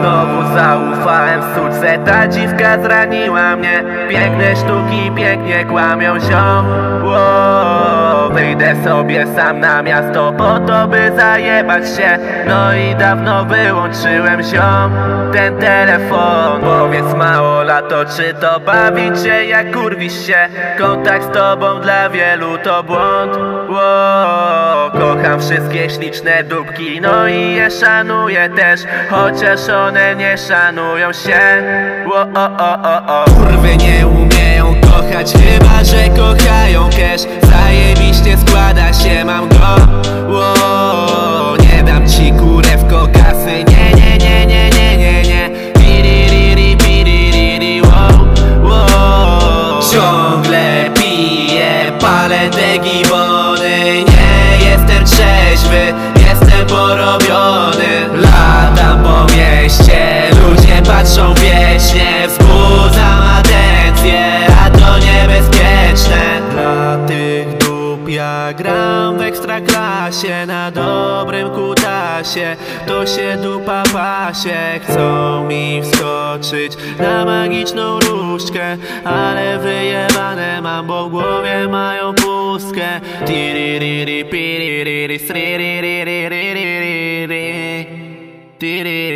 Znowu zaufałem suce, ta dziwka zraniła mnie. Piękne sztuki pięknie kłamią ziom Wyjdę sobie sam na miasto po to by zajebać się. No i dawno wyłączyłem ziom ten telefon Powiedz mało lato, czy to bawi cię jak kurwisz się? Kontakt z tobą dla wielu to błąd. Wow, Kocham wszystkie śliczne dupki, no i je szanuję też Chociaż one nie szanują się. Wow, o, o, o, o. Kurwy nie umieją kochać, chyba że kochają cash Zajebiście składa się, mam go. Wow, Nie dam ci kurewko kasy, nie, nie, nie, nie, nie, nie, nie. Piriri, piriri, wow, wow Ciągle piję, palę te gibony ekstraklasie Na dobrym kutasie, to się dupa pasie. Chcą mi wskoczyć na magiczną różdżkę Ale wyjebane mam, bo w głowie mają pustkę. Tiririri, piririri, sriririririri Tiriri